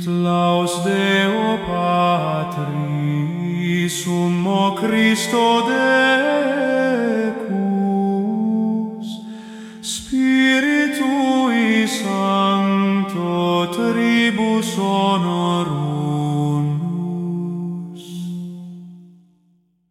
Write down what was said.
Sit laus Deo Patris, Summo Christo Decus, Spiritui Sancto Tribus Honorum,